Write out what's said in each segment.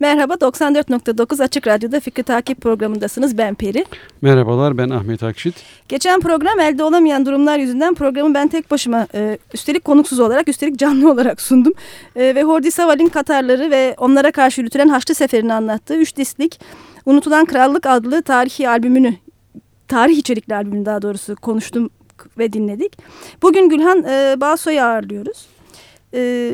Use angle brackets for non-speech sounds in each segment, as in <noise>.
Merhaba 94.9 Açık Radyo'da Fikri Takip programındasınız. Ben Peri. Merhabalar ben Ahmet Akşit. Geçen program elde olamayan durumlar yüzünden programı ben tek başıma e, üstelik konuksuz olarak üstelik canlı <laughs> olarak sundum. E, ve Hordi Saval'in Katarları ve onlara karşı yürütülen Haçlı Seferi'ni anlattığı 3 disklik Unutulan Krallık adlı tarihi albümünü tarih içerikli albümünü daha doğrusu konuştum ve dinledik. Bugün Gülhan e, Balsoy'u ağırlıyoruz e,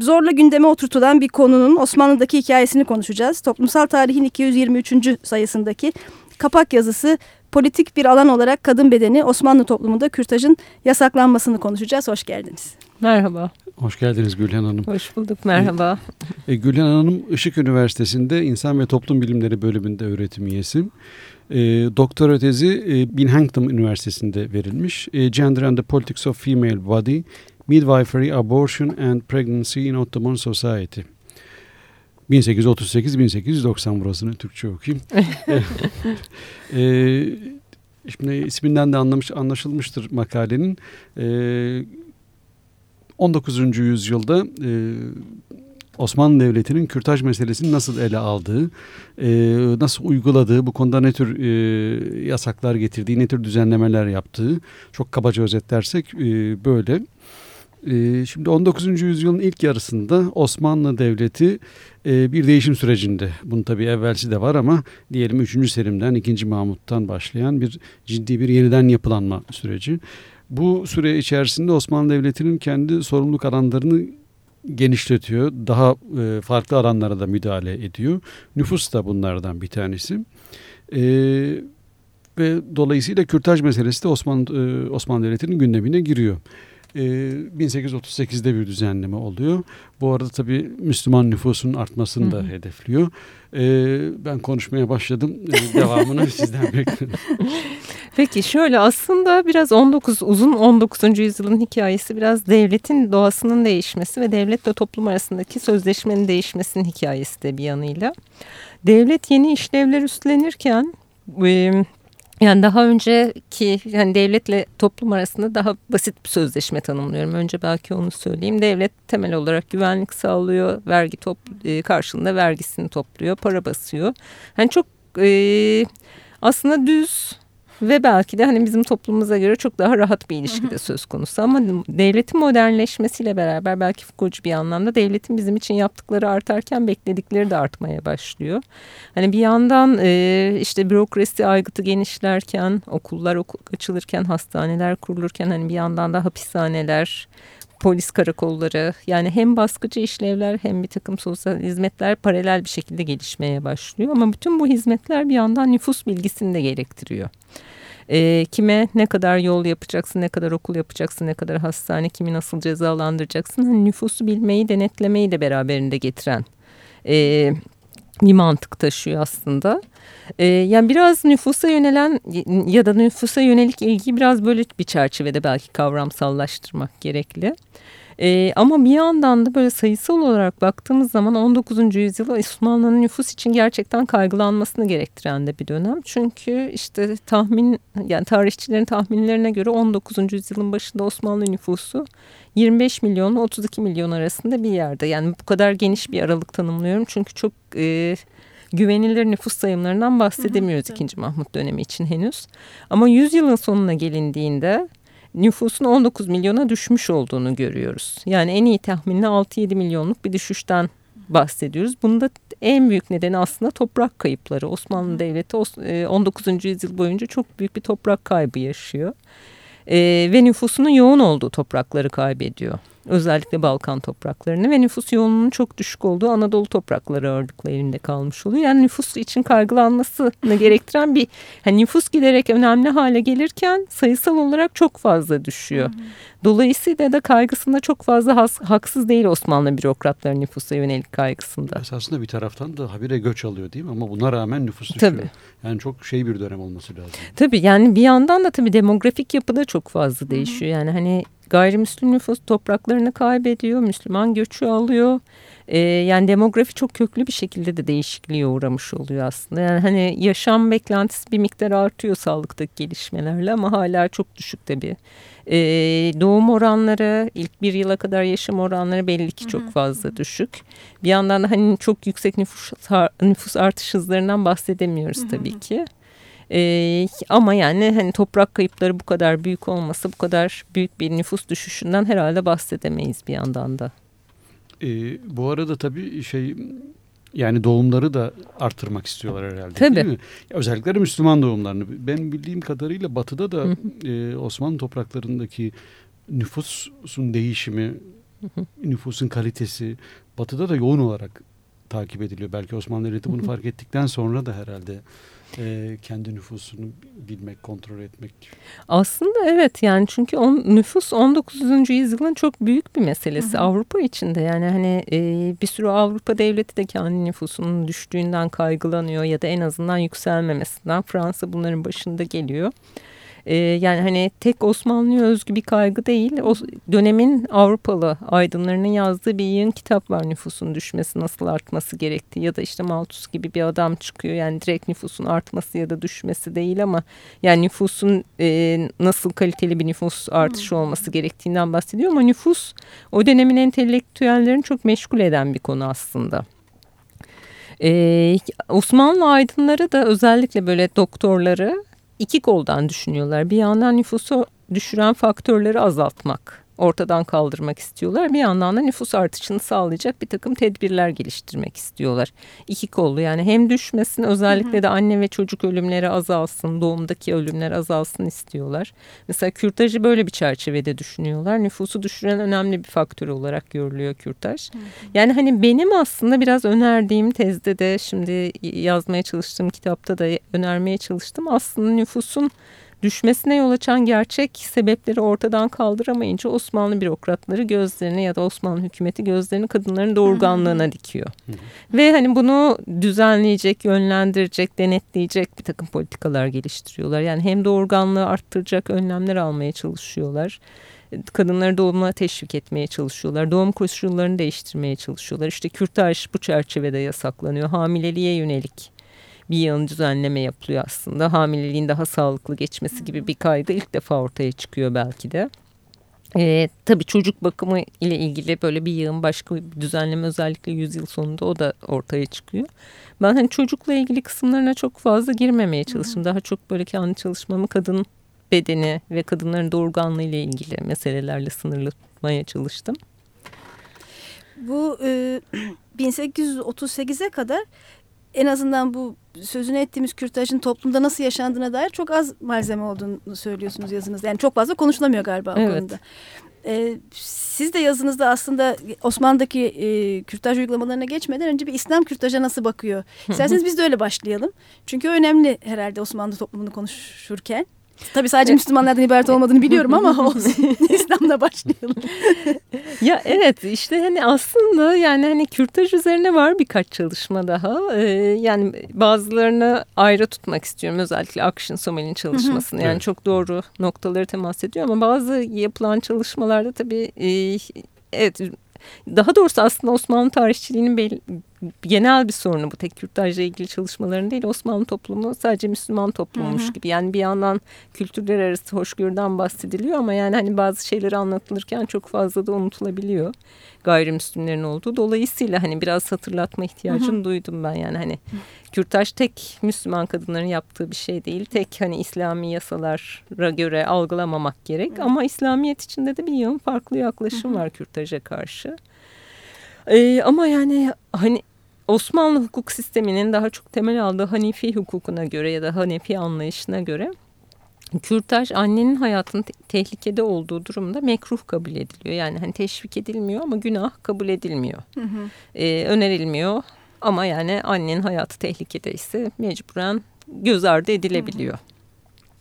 zorla gündeme oturtulan bir konunun Osmanlı'daki hikayesini konuşacağız. Toplumsal Tarihin 223. sayısındaki kapak yazısı politik bir alan olarak kadın bedeni Osmanlı toplumunda kürtajın yasaklanmasını konuşacağız. Hoş geldiniz. Merhaba. Hoş geldiniz Gülhan Hanım. Hoş bulduk, merhaba. E, Gülhan Hanım Işık Üniversitesi'nde İnsan ve Toplum Bilimleri bölümünde öğretim üyesi. E, doktora tezi e, Binghamton Üniversitesi'nde verilmiş. E, Gender and the Politics of Female Body Midwifery, Abortion and Pregnancy in Ottoman Society. 1838-1890 burasını Türkçe okuyayım. <laughs> ee, şimdi isminden de anlamış, anlaşılmıştır makalenin. Ee, 19. yüzyılda e, Osmanlı Devleti'nin kürtaj meselesini nasıl ele aldığı, e, nasıl uyguladığı, bu konuda ne tür e, yasaklar getirdiği, ne tür düzenlemeler yaptığı çok kabaca özetlersek e, böyle. Ee, şimdi 19. yüzyılın ilk yarısında Osmanlı Devleti e, bir değişim sürecinde. Bunun tabii evvelsi de var ama diyelim 3. Selim'den 2. Mahmut'tan başlayan bir ciddi bir yeniden yapılanma süreci. Bu süre içerisinde Osmanlı Devleti'nin kendi sorumluluk alanlarını genişletiyor. Daha e, farklı alanlara da müdahale ediyor. Nüfus da bunlardan bir tanesi. E, ve dolayısıyla kürtaj meselesi de Osmanlı, Osmanlı Devleti'nin gündemine giriyor. 1838'de ee, bir düzenleme oluyor. Bu arada tabii Müslüman nüfusun artmasını da hedefliyor. Ee, ben konuşmaya başladım. Ee, <laughs> devamını sizden bekliyorum. Peki şöyle aslında biraz 19 uzun 19. yüzyılın hikayesi biraz devletin doğasının değişmesi ve devletle toplum arasındaki sözleşmenin değişmesinin hikayesi de bir yanıyla. Devlet yeni işlevler üstlenirken yani daha önceki yani devletle toplum arasında daha basit bir sözleşme tanımlıyorum. Önce belki onu söyleyeyim. Devlet temel olarak güvenlik sağlıyor, vergi top, e, karşılığında vergisini topluyor, para basıyor. Yani çok e, aslında düz ve belki de hani bizim toplumumuza göre çok daha rahat bir ilişki de söz konusu. Ama devletin modernleşmesiyle beraber belki Foucault'cu bir anlamda devletin bizim için yaptıkları artarken bekledikleri de artmaya başlıyor. Hani bir yandan e, işte bürokrasi aygıtı genişlerken, okullar okul açılırken, hastaneler kurulurken hani bir yandan da hapishaneler, polis karakolları yani hem baskıcı işlevler hem bir takım sosyal hizmetler paralel bir şekilde gelişmeye başlıyor. Ama bütün bu hizmetler bir yandan nüfus bilgisini de gerektiriyor. E, kime ne kadar yol yapacaksın, ne kadar okul yapacaksın, ne kadar hastane, kimi nasıl cezalandıracaksın. Hani nüfusu bilmeyi, denetlemeyi de beraberinde getiren e, bir mantık taşıyor aslında. Ee, yani biraz nüfusa yönelen ya da nüfusa yönelik ilgiyi biraz böyle bir çerçevede belki kavramsallaştırmak gerekli. E, ama bir yandan da böyle sayısal olarak baktığımız zaman 19. yüzyılda Osmanlı'nın nüfus için gerçekten kaygılanmasını gerektiren de bir dönem. Çünkü işte tahmin yani tarihçilerin tahminlerine göre 19. yüzyılın başında Osmanlı nüfusu 25 milyon 32 milyon arasında bir yerde. Yani bu kadar geniş bir aralık tanımlıyorum. Çünkü çok e, güvenilir nüfus sayımlarından bahsedemiyoruz hı hı. 2. Mahmut dönemi için henüz. Ama yüzyılın sonuna gelindiğinde nüfusun 19 milyona düşmüş olduğunu görüyoruz. Yani en iyi tahminle 6-7 milyonluk bir düşüşten bahsediyoruz. Bunda en büyük nedeni aslında toprak kayıpları. Osmanlı Devleti 19. E, yüzyıl boyunca çok büyük bir toprak kaybı yaşıyor. Ee, ve nüfusunun yoğun olduğu toprakları kaybediyor. Özellikle Balkan topraklarını ve nüfus yoğunluğunun çok düşük olduğu Anadolu toprakları ağırlıkla elinde kalmış oluyor. Yani nüfus için kaygılanmasını <laughs> gerektiren bir hani nüfus giderek önemli hale gelirken sayısal olarak çok fazla düşüyor. Dolayısıyla da kaygısında çok fazla has, haksız değil Osmanlı bürokratların nüfusa yönelik kaygısında. Esasında bir taraftan da habire göç alıyor değil mi? Ama buna rağmen nüfus düşüyor. Tabii. Yani çok şey bir dönem olması lazım. Tabii yani bir yandan da tabii demografik yapıda çok fazla değişiyor. Yani hani Gayrimüslim nüfus topraklarını kaybediyor, Müslüman göçü alıyor. E, yani demografi çok köklü bir şekilde de değişikliğe uğramış oluyor aslında. Yani hani yaşam beklentisi bir miktar artıyor sağlıktaki gelişmelerle ama hala çok düşük tabii. E, doğum oranları ilk bir yıla kadar yaşam oranları belli ki çok fazla düşük. Bir yandan da hani çok yüksek nüfus, nüfus artış hızlarından bahsedemiyoruz tabii ki. Ee, ama yani hani toprak kayıpları bu kadar büyük olmasa bu kadar büyük bir nüfus düşüşünden herhalde bahsedemeyiz bir yandan da. Ee, bu arada tabii şey yani doğumları da artırmak istiyorlar herhalde tabii. değil mi? Özellikle Müslüman doğumlarını. Ben bildiğim kadarıyla batıda da e, Osmanlı topraklarındaki nüfusun değişimi, nüfusun kalitesi batıda da yoğun olarak takip ediliyor. Belki Osmanlı Devleti bunu fark ettikten sonra da herhalde e, kendi nüfusunu bilmek, kontrol etmek. Aslında evet yani çünkü on, nüfus 19. yüzyılın çok büyük bir meselesi hı hı. Avrupa içinde. Yani hani e, bir sürü Avrupa devleti de kendi nüfusunun düştüğünden kaygılanıyor ya da en azından yükselmemesinden. Fransa bunların başında geliyor. Ee, yani hani tek Osmanlı'ya özgü bir kaygı değil. O dönemin Avrupalı aydınlarının yazdığı bir yığın kitap var nüfusun düşmesi nasıl artması gerektiği ya da işte Malthus gibi bir adam çıkıyor. Yani direkt nüfusun artması ya da düşmesi değil ama yani nüfusun e, nasıl kaliteli bir nüfus artışı hmm. olması gerektiğinden bahsediyor ama nüfus o dönemin entelektüellerini çok meşgul eden bir konu aslında. Ee, Osmanlı aydınları da özellikle böyle doktorları iki koldan düşünüyorlar. Bir yandan nüfusu düşüren faktörleri azaltmak ortadan kaldırmak istiyorlar. Bir yandan da nüfus artışını sağlayacak bir takım tedbirler geliştirmek istiyorlar. İki kollu yani hem düşmesin özellikle de anne ve çocuk ölümleri azalsın, doğumdaki ölümler azalsın istiyorlar. Mesela kürtajı böyle bir çerçevede düşünüyorlar. Nüfusu düşüren önemli bir faktör olarak görülüyor kürtaj. Yani hani benim aslında biraz önerdiğim tezde de şimdi yazmaya çalıştığım kitapta da önermeye çalıştım. Aslında nüfusun düşmesine yol açan gerçek sebepleri ortadan kaldıramayınca Osmanlı bürokratları gözlerini ya da Osmanlı hükümeti gözlerini kadınların doğurganlığına dikiyor. Ve hani bunu düzenleyecek, yönlendirecek, denetleyecek bir takım politikalar geliştiriyorlar. Yani hem doğurganlığı arttıracak önlemler almaya çalışıyorlar kadınları doğuma teşvik etmeye çalışıyorlar. Doğum koşullarını değiştirmeye çalışıyorlar. İşte kürtaj bu çerçevede yasaklanıyor. Hamileliğe yönelik bir yığın düzenleme yapılıyor aslında. Hamileliğin daha sağlıklı geçmesi gibi bir kaydı ilk defa ortaya çıkıyor belki de. Ee, tabii çocuk bakımı ile ilgili böyle bir yığın başka bir düzenleme özellikle yüzyıl sonunda o da ortaya çıkıyor. Ben hani çocukla ilgili kısımlarına çok fazla girmemeye çalıştım. Daha çok böyle kendi çalışmamı kadın bedeni ve kadınların doğurganlığı ile ilgili meselelerle sınırlamaya çalıştım. Bu e, <clears throat> 1838'e kadar en azından bu sözünü ettiğimiz kürtajın toplumda nasıl yaşandığına dair çok az malzeme olduğunu söylüyorsunuz yazınızda. Yani çok fazla konuşulamıyor galiba evet. o konuda. Ee, siz de yazınızda aslında Osmanlı'daki e, kürtaj uygulamalarına geçmeden önce bir İslam kürtaja nasıl bakıyor? İsterseniz biz de öyle başlayalım. Çünkü önemli herhalde Osmanlı toplumunu konuşurken. Tabii sadece Müslümanlardan ibaret olmadığını biliyorum ama <laughs> olsun. <laughs> İslam'la başlayalım. <laughs> ya evet işte hani aslında yani hani kürtaj üzerine var birkaç çalışma daha. Ee, yani bazılarını ayrı tutmak istiyorum. Özellikle Action Somel'in çalışmasını. Yani evet. çok doğru noktaları temas ediyor ama bazı yapılan çalışmalarda tabii e, evet daha doğrusu aslında Osmanlı tarihçiliğinin genel bir sorunu bu tek kürtajla ilgili çalışmaların değil Osmanlı toplumu sadece Müslüman toplummuş hı hı. gibi yani bir yandan kültürler arası hoşgörüden bahsediliyor ama yani hani bazı şeyleri anlatılırken çok fazla da unutulabiliyor gayrimüslimlerin olduğu dolayısıyla hani biraz hatırlatma ihtiyacını hı hı. duydum ben yani hani kürtaj tek Müslüman kadınların yaptığı bir şey değil tek hani İslami yasalara göre algılamamak gerek hı. ama İslamiyet içinde de bir yığın farklı yaklaşım hı hı. var kürtaja karşı. Ee, ama yani hani Osmanlı hukuk sisteminin daha çok temel aldığı Hanefi hukukuna göre ya da Hanefi anlayışına göre kürtaj annenin hayatının te tehlikede olduğu durumda mekruh kabul ediliyor. Yani hani teşvik edilmiyor ama günah kabul edilmiyor. Hı hı. Ee, önerilmiyor ama yani annenin hayatı tehlikedeyse mecburen göz ardı edilebiliyor. Hı hı.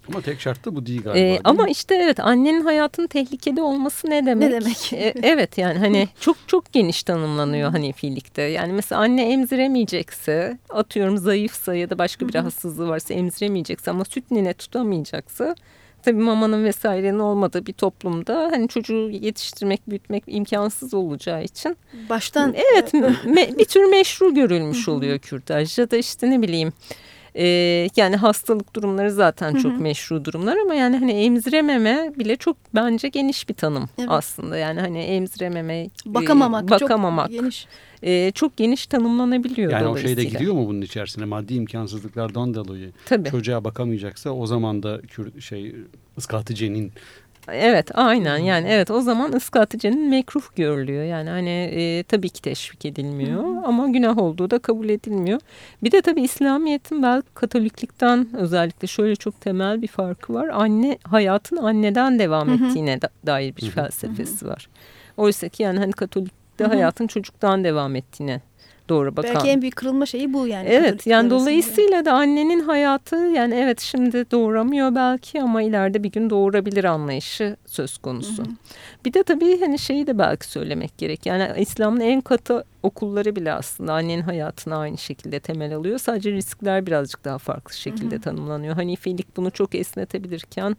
Ama tek şart da bu değil galiba. Ee, değil ama mi? işte evet annenin hayatının tehlikede olması ne demek? Ne demek? ee, evet yani hani <laughs> çok çok geniş tanımlanıyor hani fiilikte. Yani mesela anne emziremeyecekse atıyorum zayıfsa ya da başka bir rahatsızlığı varsa emziremeyecekse ama süt nine tutamayacaksa tabii mamanın vesairenin olmadığı bir toplumda hani çocuğu yetiştirmek, büyütmek imkansız olacağı için. Baştan. Evet <laughs> me, bir tür meşru görülmüş oluyor kürtaj ya da işte ne bileyim ee, yani hastalık durumları zaten çok hı hı. meşru durumlar ama yani hani emzirememe bile çok bence geniş bir tanım evet. aslında. Yani hani emzirememe, bakamamak, e, bakamamak. Çok geniş. E, çok geniş tanımlanabiliyor Yani o şey de giriyor mu bunun içerisine maddi imkansızlıklardan dolayı Tabii. çocuğa bakamayacaksa o zaman da kür, şey ıskatıcenin Evet aynen yani evet o zaman ıskatıcının mekruh görülüyor. Yani hani e, tabii ki teşvik edilmiyor Hı. ama günah olduğu da kabul edilmiyor. Bir de tabii İslamiyet'in belki Katoliklikten özellikle şöyle çok temel bir farkı var. Anne hayatın anneden devam Hı. ettiğine da, dair bir Hı. felsefesi var. Oysa ki yani hani Katolik'te hayatın çocuktan devam ettiğine doğru bakan. Belki en büyük kırılma şeyi bu yani. Evet yani dolayısıyla da annenin hayatı yani evet şimdi doğuramıyor belki ama ileride bir gün doğurabilir anlayışı söz konusu. Hı hı. Bir de tabii hani şeyi de belki söylemek gerek. Yani İslam'ın en katı okulları bile aslında annenin hayatına aynı şekilde temel alıyor. Sadece riskler birazcık daha farklı şekilde hı hı. tanımlanıyor. Hanifelik bunu çok esnetebilirken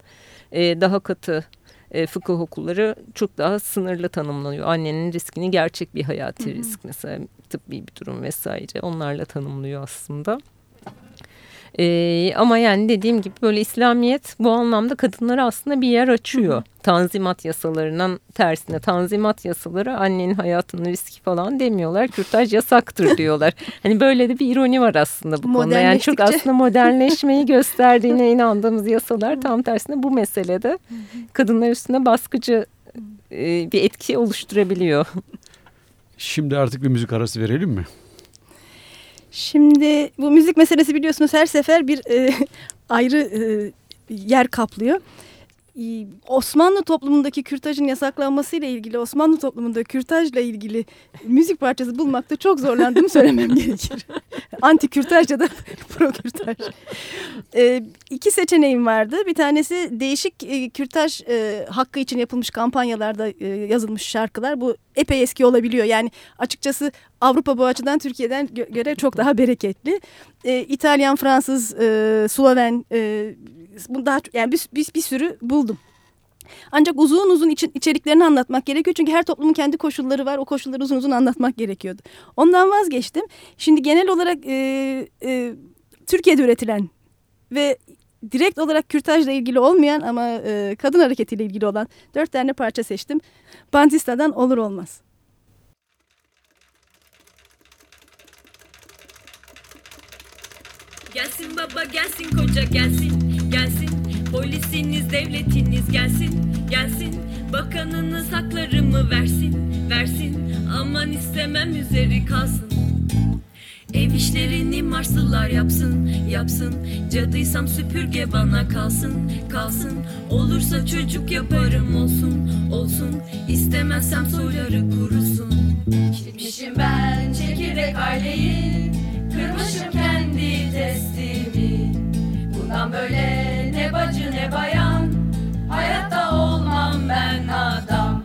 e, daha katı e, fıkıh okulları çok daha sınırlı tanımlanıyor. Annenin riskini gerçek bir hayati Hı -hı. risk mesela tıbbi bir durum vesaire onlarla tanımlıyor aslında. Ee, ama yani dediğim gibi böyle İslamiyet bu anlamda kadınlara aslında bir yer açıyor. Hı hı. Tanzimat yasalarının tersine tanzimat yasaları annenin hayatının riski falan demiyorlar. Kürtaj yasaktır <laughs> diyorlar. hani böyle de bir ironi var aslında bu konuda. Yani çok aslında modernleşmeyi <laughs> gösterdiğine inandığımız yasalar tam tersine bu meselede kadınlar üstüne baskıcı e, bir etki oluşturabiliyor. <laughs> Şimdi artık bir müzik arası verelim mi? Şimdi bu müzik meselesi biliyorsunuz her sefer bir e, <laughs> ayrı e, yer kaplıyor. Osmanlı toplumundaki kürtajın yasaklanmasıyla ilgili, Osmanlı toplumunda kürtajla ilgili müzik parçası bulmakta çok zorlandığımı söylemem gerekir. <laughs> Anti kürtaj ya da <laughs> pro kürtaj. Ee, iki seçeneğim vardı. Bir tanesi değişik e, kürtaj e, hakkı için yapılmış kampanyalarda e, yazılmış şarkılar. Bu epey eski olabiliyor. Yani açıkçası Avrupa bu açıdan Türkiye'den gö göre çok daha bereketli. E, İtalyan, Fransız, e, Sloven, e, daha yani bir, bir, bir sürü buldum. Ancak uzun uzun için, içeriklerini anlatmak gerekiyor. Çünkü her toplumun kendi koşulları var. O koşulları uzun uzun anlatmak gerekiyordu. Ondan vazgeçtim. Şimdi genel olarak e, e, Türkiye'de üretilen ve direkt olarak kürtajla ilgili olmayan ama e, kadın hareketiyle ilgili olan dört tane parça seçtim. Bantista'dan olur olmaz. Gelsin baba gelsin koca gelsin gelsin. Polisiniz devletiniz gelsin gelsin. Bakanınız haklarımı versin versin. Aman istemem üzeri kalsın. Ev işlerini Marslılar yapsın, yapsın. Cadıysam süpürge bana kalsın, kalsın. Olursa çocuk yaparım olsun, olsun. İstemezsem soyları kurusun. Gitmişim ben çekirdek aileyi Kırmışım kendi testimi Bundan böyle ne bacı ne bayan. Hayatta olmam ben adam.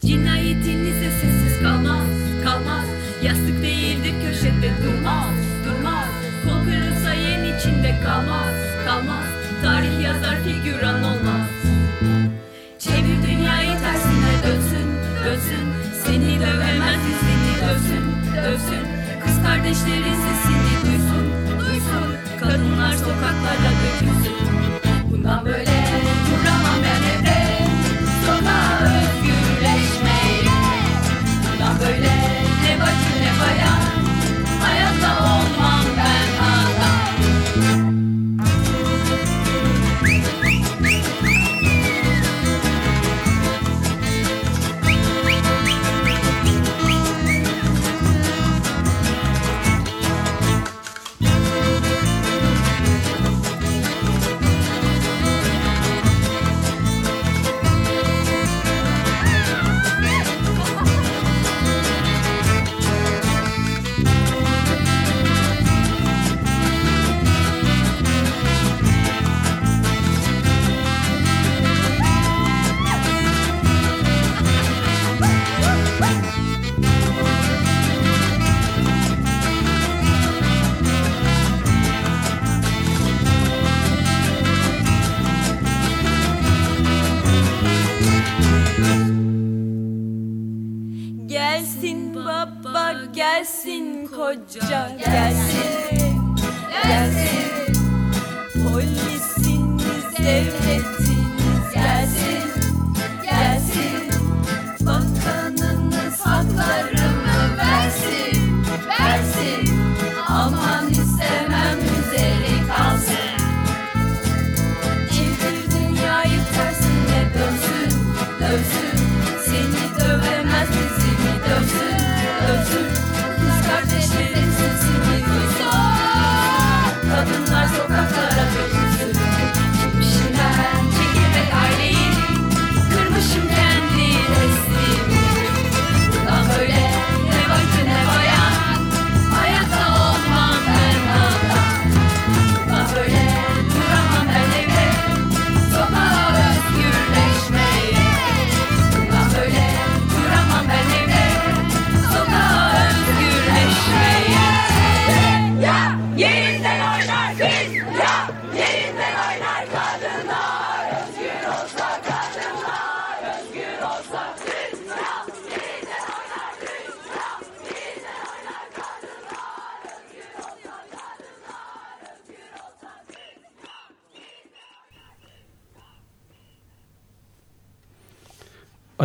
Cinayetinize sessiz kalmaz, kalmaz. Yastık değildir köşede durmaz, durmaz. Kol kırılsa yen içinde kalmaz, kalmaz. Tarih yazar figüran olmaz. Çevir dünyayı tersine dönsün, dönsün. Seni dövemez seni dövsün, dövsün. Kız kardeşlerin sesini gelsin koca gelsin.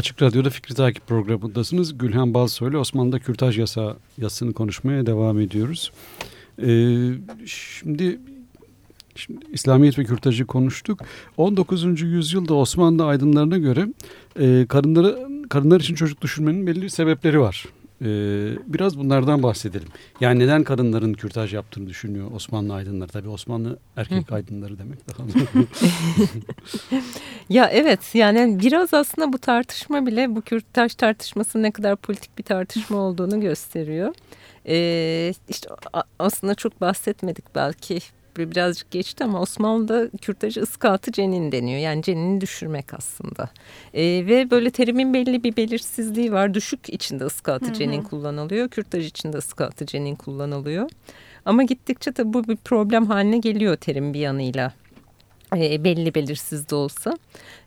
Açık Radyo'da Fikri Takip programındasınız. Gülhan Balsoy'la Osmanlı'da kürtaj yasa, yasını konuşmaya devam ediyoruz. Ee, şimdi, şimdi İslamiyet ve kürtajı konuştuk. 19. yüzyılda Osmanlı aydınlarına göre e, kadınları, kadınlar için çocuk düşünmenin belli sebepleri var. Ee, biraz bunlardan bahsedelim. Yani neden kadınların kürtaj yaptığını düşünüyor Osmanlı aydınları. Tabii Osmanlı erkek aydınları demek daha <laughs> Ya evet yani biraz aslında bu tartışma bile bu kürtaj tartışması ne kadar politik bir tartışma olduğunu gösteriyor. Ee, işte aslında çok bahsetmedik belki birazcık geçti ama Osmanlı'da kürtajı ıskatı cenin deniyor. Yani cenini düşürmek aslında. Ee, ve böyle terimin belli bir belirsizliği var. Düşük içinde ıskatı cenin kullanılıyor. Kürtaj içinde ıskatı cenin kullanılıyor. Ama gittikçe tabii bu bir problem haline geliyor terim bir yanıyla. E, belli belirsiz de olsa.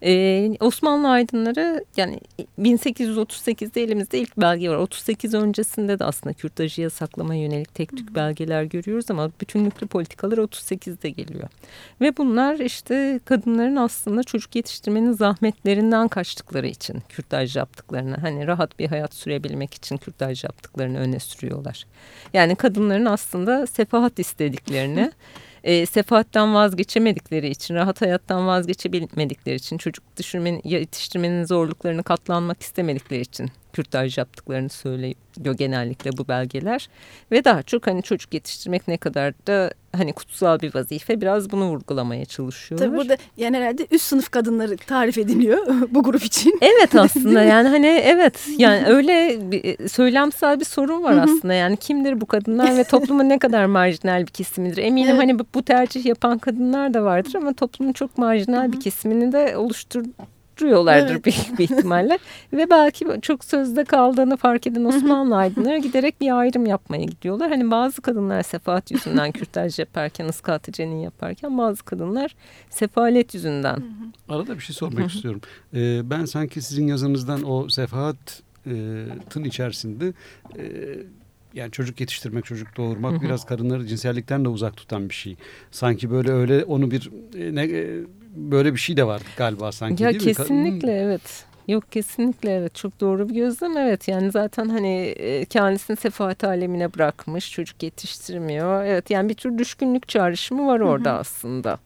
E, Osmanlı aydınları yani 1838'de elimizde ilk belge var. 38 öncesinde de aslında kürtajı yasaklama yönelik tek tük belgeler görüyoruz ama bütünlüklü politikalar 38'de geliyor. Ve bunlar işte kadınların aslında çocuk yetiştirmenin zahmetlerinden kaçtıkları için kürtaj yaptıklarını hani rahat bir hayat sürebilmek için kürtaj yaptıklarını öne sürüyorlar. Yani kadınların aslında sefahat istediklerini <laughs> e, sefahatten vazgeçemedikleri için, rahat hayattan vazgeçemedikleri için, çocuk düşürmenin, yetiştirmenin zorluklarını katlanmak istemedikleri için kürtaj yaptıklarını söylüyor genellikle bu belgeler. Ve daha çok hani çocuk yetiştirmek ne kadar da hani kutsal bir vazife biraz bunu vurgulamaya çalışıyorlar. Tabii burada yani herhalde üst sınıf kadınları tarif ediliyor <laughs> bu grup için. Evet <laughs> aslında yani hani evet yani <laughs> öyle bir, söylemsel bir sorun var aslında yani kimdir bu kadınlar ve toplumun ne kadar marjinal bir kesimidir eminim Evet. hani bu, tercih yapan kadınlar da vardır ama toplumun çok marjinal bir kesimini de oluşturuyorlardır Evet. büyük bir ihtimalle. <laughs> Ve belki çok sözde kaldığını fark eden Osmanlı aydınları giderek bir ayrım yapmaya gidiyorlar. Hani bazı kadınlar sefahat yüzünden kürtaj yaparken cenin yaparken bazı kadınlar sefalet yüzünden. Arada bir şey sormak istiyorum. Ee, ben sanki sizin yazınızdan o sefahatin içerisinde e, yani çocuk yetiştirmek, çocuk doğurmak biraz kadınları cinsellikten de uzak tutan bir şey. Sanki böyle öyle onu bir e, ne e, böyle bir şey de var galiba sanki Ya değil mi? Ka- kesinlikle evet. Yok kesinlikle evet. Çok doğru bir gözlem evet. Yani zaten hani e, kendisini sefahat alemine bırakmış çocuk yetiştirmiyor. Evet yani bir tür düşkünlük çağrışımı var orada aslında.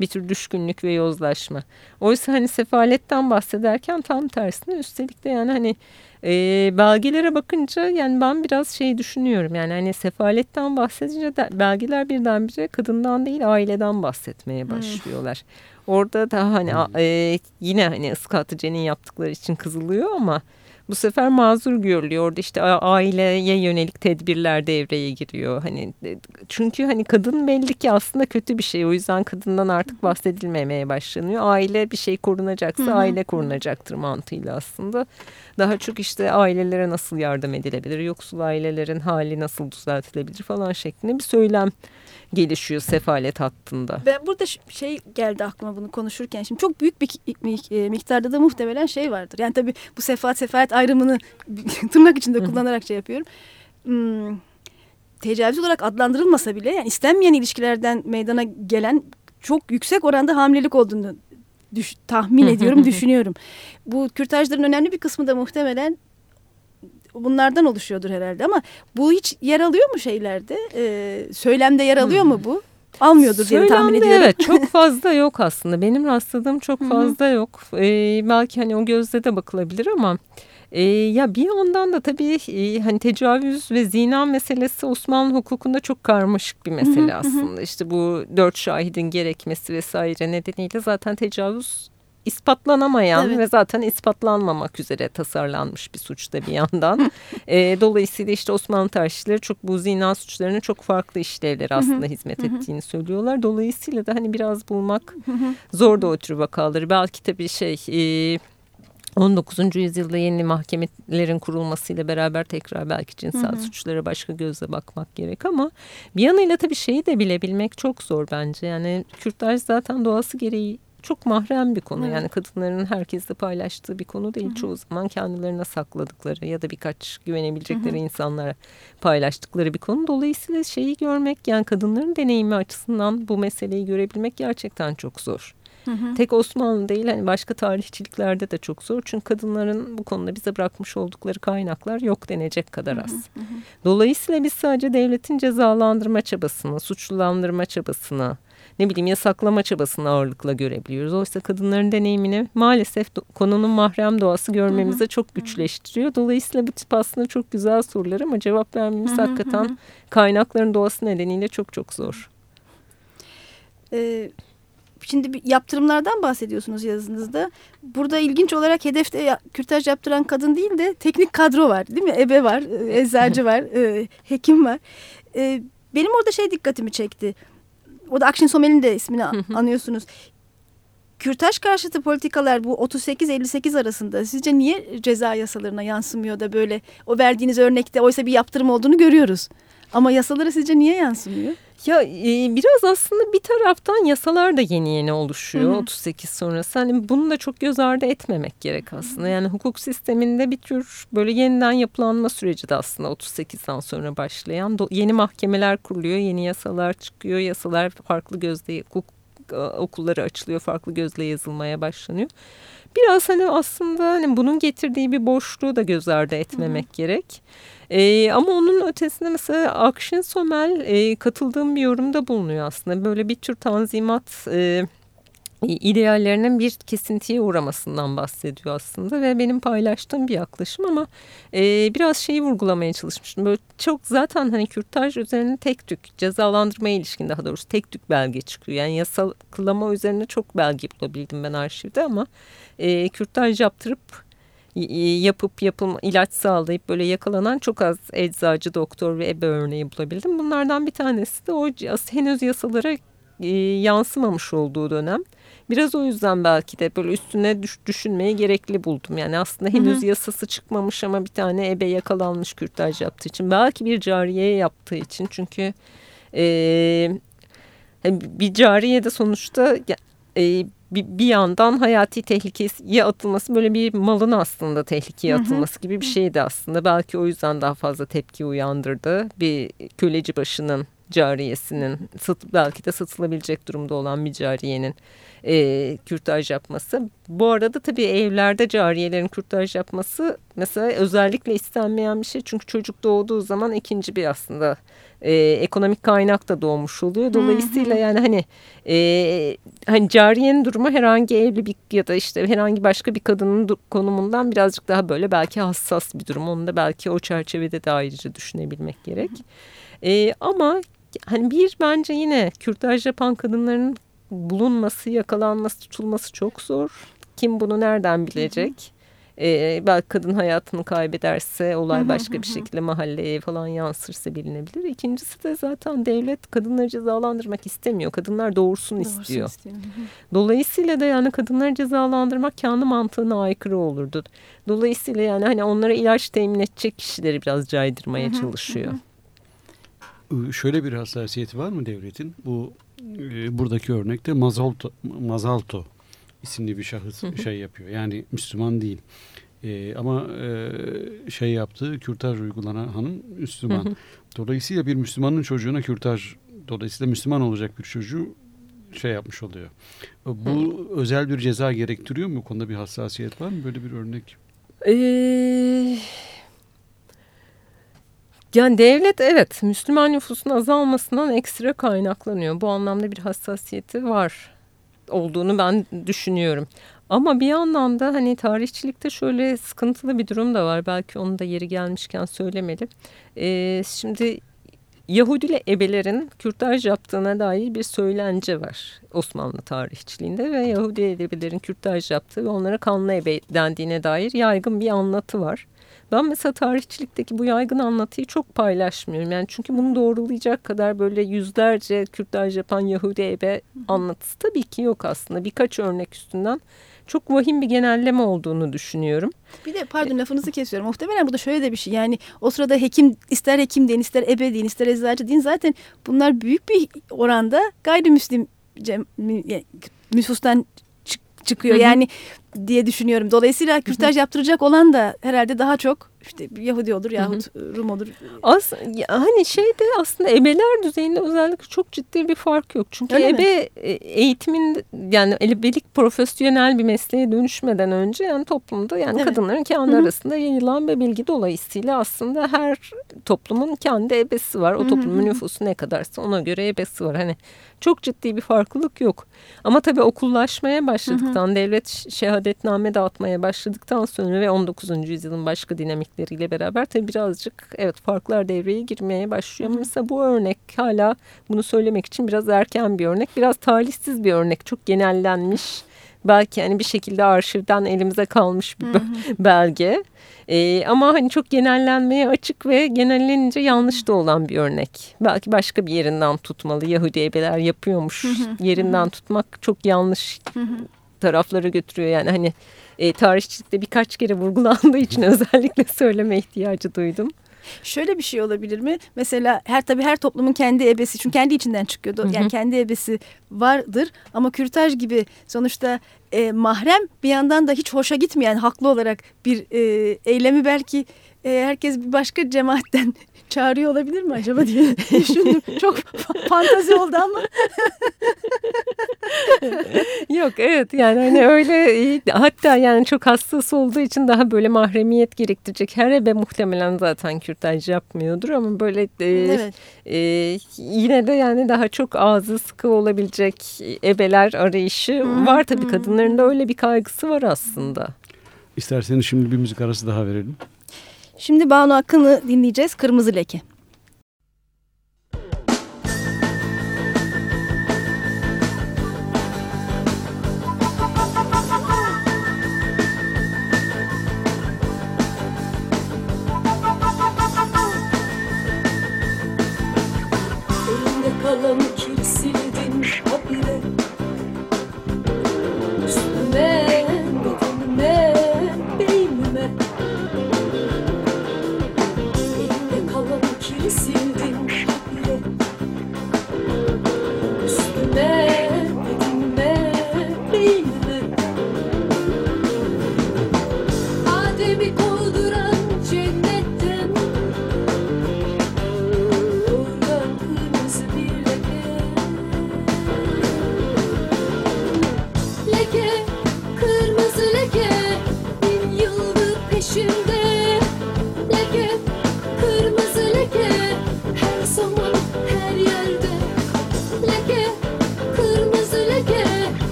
Bir tür düşkünlük ve yozlaşma. Oysa hani sefaletten bahsederken tam tersine üstelik de yani hani e, belgelere bakınca yani ben biraz şey düşünüyorum. Yani hani sefaletten bahsedince de belgeler birdenbire kadından değil aileden bahsetmeye başlıyorlar. Orada da hani a- e, yine hani cenin yaptıkları için kızılıyor ama bu sefer mazur görülüyor. Orada işte aileye yönelik tedbirler devreye giriyor. Hani e, çünkü hani kadın belli ki aslında kötü bir şey. O yüzden kadından artık bahsedilmemeye başlanıyor. Aile bir şey korunacaksa aile korunacaktır mantığıyla aslında. Daha çok işte ailelere nasıl yardım edilebilir, yoksul ailelerin hali nasıl düzeltilebilir falan şeklinde bir söylem gelişiyor sefalet hattında. Ben burada şey geldi aklıma bunu konuşurken şimdi çok büyük bir e, miktarda da muhtemelen şey vardır. Yani tabii bu sefaat sefaat ayrımını <laughs> tırnak içinde kullanarak şey yapıyorum. Hmm, tecavüz olarak adlandırılmasa bile yani istenmeyen ilişkilerden meydana gelen çok yüksek oranda hamilelik olduğunu düş, tahmin ediyorum, düşünüyorum. Bu kürtajların önemli bir kısmı da muhtemelen bunlardan oluşuyordur herhalde ama bu hiç yer alıyor mu şeylerde? Ee, söylemde yer alıyor mu bu? Almıyordur diye tahmin ediyorum. Evet çok <laughs> fazla yok aslında. Benim rastladığım çok fazla yok. Ee, belki hani o gözle de bakılabilir ama e, ya bir yandan da tabii e, hani tecavüz ve zina meselesi Osmanlı hukukunda çok karmaşık bir mesele aslında. İşte bu dört şahidin gerekmesi vesaire nedeniyle zaten tecavüz ispatlanamayan Evet. ve zaten ispatlanmamak üzere tasarlanmış bir suç da bir yandan. <laughs> E, dolayısıyla işte Osmanlı tarihçileri çok bu zina suçlarının çok farklı işlevlere aslında hizmet ettiğini söylüyorlar. Dolayısıyla da hani biraz bulmak zor da o tür vakaları. Belki tabii şey... E, 19. yüzyılda yeni mahkemelerin kurulmasıyla beraber tekrar belki cinsel suçlara başka gözle bakmak gerek ama bir yanıyla tabii şeyi de bilebilmek çok zor bence. Yani kürtaj zaten doğası gereği çok mahrem bir konu. Evet. Yani kadınların herkesle paylaştığı bir konu değil. Çoğu zaman kendilerine sakladıkları ya da birkaç güvenebilecekleri insanlara paylaştıkları bir konu. Dolayısıyla şeyi görmek yani kadınların deneyimi açısından bu meseleyi görebilmek gerçekten çok zor. Tek Osmanlı değil hani başka tarihçiliklerde de çok zor. Çünkü kadınların bu konuda bize bırakmış oldukları kaynaklar yok denecek kadar az. Dolayısıyla biz sadece devletin cezalandırma çabasını, suçlulandırma çabasını, ne bileyim yasaklama çabasını ağırlıkla görebiliyoruz. Oysa kadınların deneyimini maalesef konunun mahrem doğası görmemize çok güçleştiriyor. Dolayısıyla bu tip aslında çok güzel sorular ama cevap vermemiz hakikaten kaynakların doğası nedeniyle çok çok zor. Ee, şimdi yaptırımlardan bahsediyorsunuz yazınızda. Burada ilginç olarak hedefte kürtaj yaptıran kadın değil de teknik kadro var değil mi? Ebe var, e, eczacı var, e, hekim var. E, benim orada şey dikkatimi çekti. O da Akşin Somel'in de ismini anıyorsunuz. Kürtaj karşıtı politikalar bu 38-58 arasında sizce niye ceza yasalarına yansımıyor da böyle o verdiğiniz örnekte oysa bir yaptırım olduğunu görüyoruz. Ama yasalara sizce niye yansımıyor? Ya e, biraz aslında bir taraftan yasalar da yeni yeni oluşuyor Hı hı. 38 sonrası. Hani bunu da çok göz ardı etmemek gerek aslında. Yani hukuk sisteminde bir tür böyle yeniden yapılanma süreci de aslında 38'den sonra başlayan. Do- yeni mahkemeler kuruluyor, yeni yasalar çıkıyor. Yasalar farklı gözle hukuk e, okulları açılıyor, farklı gözle yazılmaya başlanıyor. Biraz hani aslında hani bunun getirdiği bir boşluğu da göz ardı etmemek gerek. Ee, ama onun ötesinde mesela Akşin Somel e, katıldığım bir yorumda bulunuyor aslında. Böyle bir tür tanzimat e, ideallerinin bir kesintiye uğramasından bahsediyor aslında ve benim paylaştığım bir yaklaşım ama e, biraz şeyi vurgulamaya çalışmıştım. Böyle çok zaten hani kürtaj üzerine tek tük cezalandırmaya ilişkin daha doğrusu tek tük belge çıkıyor. Yani yasaklama üzerine çok belge bulabildim ben arşivde ama e, kürtaj yaptırıp yapıp yapım ilaç sağlayıp böyle yakalanan çok az eczacı, doktor ve ebe örneği bulabildim. Bunlardan bir tanesi de o henüz yasalara e, yansımamış olduğu dönem. Biraz o yüzden belki de böyle üstüne düş, düşünmeyi gerekli buldum. Yani aslında henüz yasası çıkmamış ama bir tane ebe yakalanmış kürtaj yaptığı için. Belki bir cariyeye yaptığı için. Çünkü e, bir cariye de sonuçta e, bir, bir yandan hayati tehlikeye atılması böyle bir malın aslında tehlikeye atılması gibi bir şeydi aslında. Belki o yüzden daha fazla tepki uyandırdı. Bir köleci başının cariyesinin sat, belki de satılabilecek durumda olan bir cariyenin e, kürtaj yapması. Bu arada tabii evlerde cariyelerin kürtaj yapması mesela özellikle istenmeyen bir şey. Çünkü çocuk doğduğu zaman ikinci bir aslında e, ekonomik kaynak da doğmuş oluyor. Dolayısıyla yani hani e, hani cariyenin durumu herhangi evli bir ya da işte herhangi başka bir kadının konumundan birazcık daha böyle belki hassas bir durum. Onu da belki o çerçevede de ayrıca düşünebilmek gerek. E, ama hani bir bence yine kürtaj yapan kadınların bulunması, yakalanması, tutulması çok zor. Kim bunu nereden bilecek? Ee, belki kadın hayatını kaybederse olay başka bir şekilde mahalleye falan yansırsa bilinebilir. İkincisi de zaten devlet kadınları cezalandırmak istemiyor. Kadınlar doğursun Doğrusu istiyor. istiyorum. Dolayısıyla da yani kadınları cezalandırmak kendi mantığına aykırı olurdu. Dolayısıyla yani hani onlara ilaç temin edecek kişileri biraz caydırmaya çalışıyor. Ee, Şöyle bir hassasiyeti var mı devletin? Bu e, buradaki örnekte Mazalto, Mazalto isimli bir şahıs şey yapıyor. Yani Müslüman değil. E, ama e, şey yaptığı kürtaj uygulanan hanım Müslüman. Dolayısıyla bir Müslümanın çocuğuna kürtaj dolayısıyla Müslüman olacak bir çocuğu şey yapmış oluyor. Bu özel bir ceza gerektiriyor mu? Bu konuda bir hassasiyet var mı? Böyle bir örnek. Ee, yani devlet evet Müslüman nüfusun azalmasından ekstra kaynaklanıyor. Bu anlamda bir hassasiyeti var olduğunu ben düşünüyorum. Ama bir yandan da hani tarihçilikte şöyle sıkıntılı bir durum da var. Belki onu da yeri gelmişken söylemeli. Ee, şimdi Yahudili ebelerin kürtaj yaptığına dair bir söylence var Osmanlı tarihçiliğinde ve Yahudi ebelerin kürtaj yaptığı ve onlara kanlı ebe dendiğine dair yaygın bir anlatı var. Ben mesela tarihçilikteki bu yaygın anlatıyı çok paylaşmıyorum. Yani çünkü bunu doğrulayacak kadar böyle yüzlerce kürtaj yapan Yahudi ebe anlatısı tabii ki yok aslında. Birkaç örnek üstünden çok vahim bir genelleme olduğunu düşünüyorum. Bir de pardon lafınızı kesiyorum. Muhtemelen bu da şöyle de bir şey. Yani o sırada hekim ister hekim deyin ister ebe deyin ister eczacı deyin zaten bunlar büyük bir oranda gayrimüslim nüfustan çıkıyor. Yani diye düşünüyorum. Dolayısıyla kürtaj yaptıracak olan da herhalde daha çok işte Yahudi olur yahut hı hı. Rum olur. As hani şeyde aslında ebeler düzeyinde özellikle çok ciddi bir fark yok. Çünkü Öyle ebe mi? E, eğitimin yani ebelik profesyonel bir mesleğe dönüşmeden önce yani toplumda yani evet. kadınların kendi hı hı. arasında yayılan bir bilgi dolayısıyla aslında her toplumun kendi ebesi var. O toplumun hı nüfusu ne kadarsa ona göre ebesi var. Hani çok ciddi bir farklılık yok. Ama tabii okullaşmaya başladıktan, hı hı. devlet şehadetname dağıtmaya başladıktan sonra ve 19. yüzyılın başka dinamikleriyle beraber tabii birazcık evet farklar devreye girmeye başlıyor. Ama mesela bu örnek hala bunu söylemek için biraz erken bir örnek. Biraz talihsiz bir örnek. Çok genellenmiş belki hani bir şekilde arşivden elimize kalmış bir belge. E, ama hani çok genellenmeye açık ve genellenince yanlış da olan bir örnek. Belki başka bir yerinden tutmalı. Yahudi ebeler yapıyormuş. Yerinden tutmak çok yanlış taraflara götürüyor. Yani hani e, tarihçilikte birkaç kere vurgulandığı için <laughs> özellikle söyleme ihtiyacı duydum. Şöyle bir şey olabilir mi? Mesela her tabii her toplumun kendi ebesi çünkü kendi içinden çıkıyordu. Yani kendi ebesi vardır ama kürtaj gibi sonuçta e, mahrem bir yandan da hiç hoşa gitmeyen haklı olarak bir e, eylemi belki e, herkes bir başka cemaatten çağırıyor olabilir mi acaba diye <laughs> düşündüm. Çok fantazi oldu ama. <laughs> Yok evet yani hani öyle hatta yani çok hassas olduğu için daha böyle mahremiyet gerektirecek. Her ebe muhtemelen zaten kürtaj yapmıyordur ama böyle e, evet. e, yine de yani daha çok ağzı sıkı olabilecek ebeler arayışı hmm. var tabii kadınların da öyle bir kaygısı var aslında. İsterseniz şimdi bir müzik arası daha verelim. Şimdi Banu Akın'ı dinleyeceğiz. Kırmızı Leke.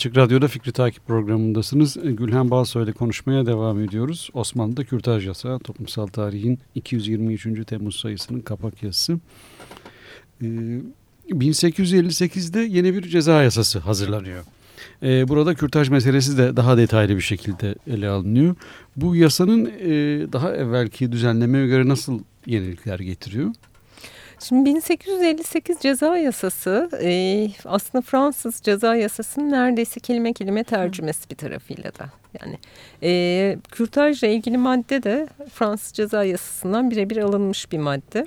Açık Radyo'da Fikri Takip programındasınız. E, Gülhan Balsoy ile konuşmaya devam ediyoruz. Osmanlı'da Kürtaj Yasağı, Toplumsal Tarihin 223. Temmuz sayısının kapak yazısı. Ee, 1858'de yeni bir ceza yasası hazırlanıyor. Ee, burada kürtaj meselesi de daha detaylı bir şekilde ele alınıyor. Bu yasanın e, daha evvelki düzenlemeye göre nasıl yenilikler getiriyor? Şimdi 1858 ceza yasası e, aslında Fransız ceza yasasının neredeyse kelime kelime tercümesi bir tarafıyla da. Yani e, kürtajla ilgili madde de Fransız ceza yasasından birebir alınmış bir madde.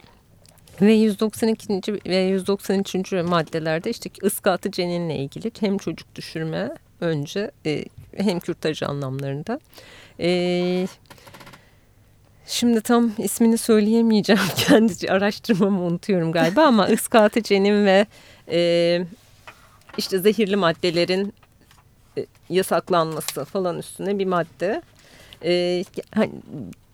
Ve 192. ve 193. maddelerde işte ıskatı ceninle ilgili hem çocuk düşürme önce e, hem kürtaj anlamlarında. E, Şimdi tam ismini söyleyemeyeceğim. <laughs> Kendi araştırmamı unutuyorum galiba ama <laughs> ıskatı cenin ve e, işte zehirli maddelerin e, yasaklanması falan üstüne bir madde. E, hani,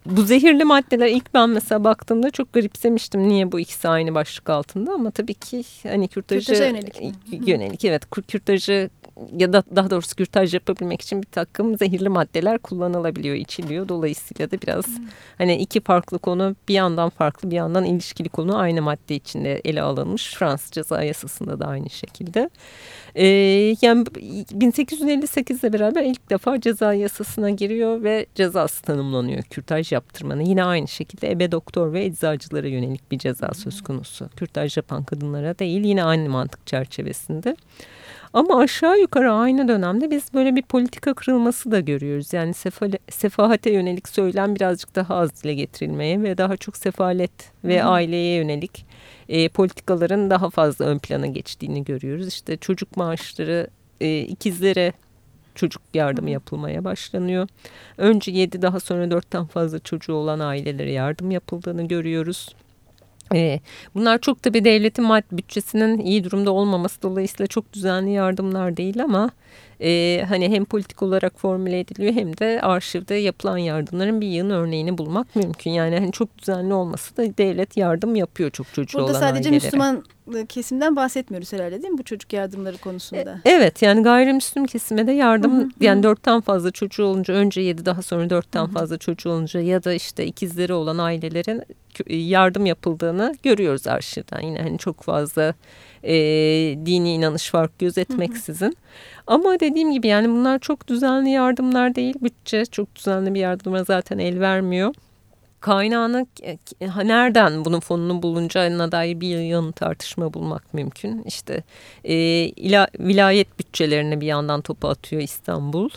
bu zehirli maddeler ilk ben mesela baktığımda çok garipsemiştim. Niye bu ikisi aynı başlık altında ama tabii ki hani kürtajı Kürtaja yönelik. yönelik evet kürtajı ya da daha doğrusu kürtaj yapabilmek için bir takım zehirli maddeler kullanılabiliyor, içiliyor. Dolayısıyla da biraz hani iki farklı konu bir yandan farklı bir yandan ilişkili konu aynı madde içinde ele alınmış. Fransız ceza yasasında da aynı şekilde. Ee, yani 1858'le beraber ilk defa ceza yasasına giriyor ve cezası tanımlanıyor. Kürtaj yaptırmanın yine aynı şekilde ebe doktor ve eczacılara yönelik bir ceza söz konusu. Kürtaj yapan kadınlara değil yine aynı mantık çerçevesinde. Ama aşağı yukarı aynı dönemde biz böyle bir politika kırılması da görüyoruz. Yani sefale, sefahate yönelik söylem birazcık daha az dile getirilmeye ve daha çok sefalet ve aileye yönelik e, politikaların daha fazla ön plana geçtiğini görüyoruz. İşte çocuk maaşları e, ikizlere çocuk yardımı yapılmaya başlanıyor. Önce 7 daha sonra 4'ten fazla çocuğu olan ailelere yardım yapıldığını görüyoruz. Ee, bunlar çok tabii devletin maddi bütçesinin iyi durumda olmaması dolayısıyla çok düzenli yardımlar değil ama e, hani hem politik olarak formüle ediliyor hem de arşivde yapılan yardımların bir yığın örneğini bulmak mümkün. Yani hani çok düzenli olması da devlet yardım yapıyor çok çocuğu Burada olan sadece ailelere. Müslüman kesimden bahsetmiyoruz herhalde değil mi bu çocuk yardımları konusunda? Evet yani gayrimüslim kesime de yardım yani dörtten fazla çocuğu olunca önce yedi daha sonra dörtten fazla çocuğu olunca ya da işte ikizleri olan ailelerin kö- yardım yapıldığını görüyoruz arşivden. Yine hani çok fazla e, dini inanış farkı gözetmeksizin. Ama dediğim gibi yani bunlar çok düzenli yardımlar değil. Bütçe çok düzenli bir yardıma zaten el vermiyor. Kaynağını e, nereden bunun fonunu bulunacağına dair bir yığın tartışma bulmak mümkün. İşte e, ila, vilayet bütçelerine bir yandan topu atıyor İstanbul.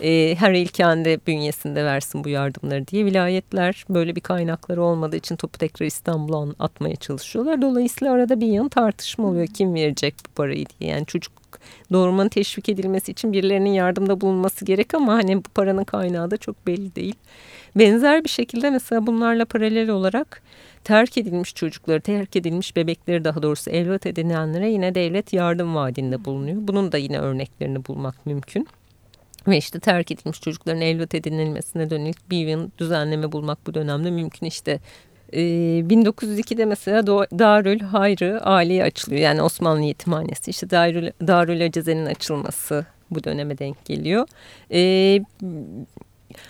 E, her il kendi bünyesinde versin bu yardımları diye vilayetler böyle bir kaynakları olmadığı için topu tekrar İstanbul'a atmaya çalışıyorlar. Dolayısıyla arada bir yığın tartışma oluyor kim verecek bu parayı diye. Yani çocuk doğurmanın teşvik edilmesi için birilerinin yardımda bulunması gerek ama hani bu paranın kaynağı da çok belli değil. Benzer bir şekilde mesela bunlarla paralel olarak terk edilmiş çocukları, terk edilmiş bebekleri daha doğrusu evlat edinenlere yine devlet yardım vaadinde bulunuyor. Bunun da yine örneklerini bulmak mümkün. Ve işte terk edilmiş çocukların evlat edinilmesine dönük bir düzenleme bulmak bu dönemde mümkün. İşte e, 1902'de mesela Do- Darül Hayrı Aliye açılıyor. Yani Osmanlı Yetimhanesi. İşte Darül, Darül Aceze'nin açılması bu döneme denk geliyor. E,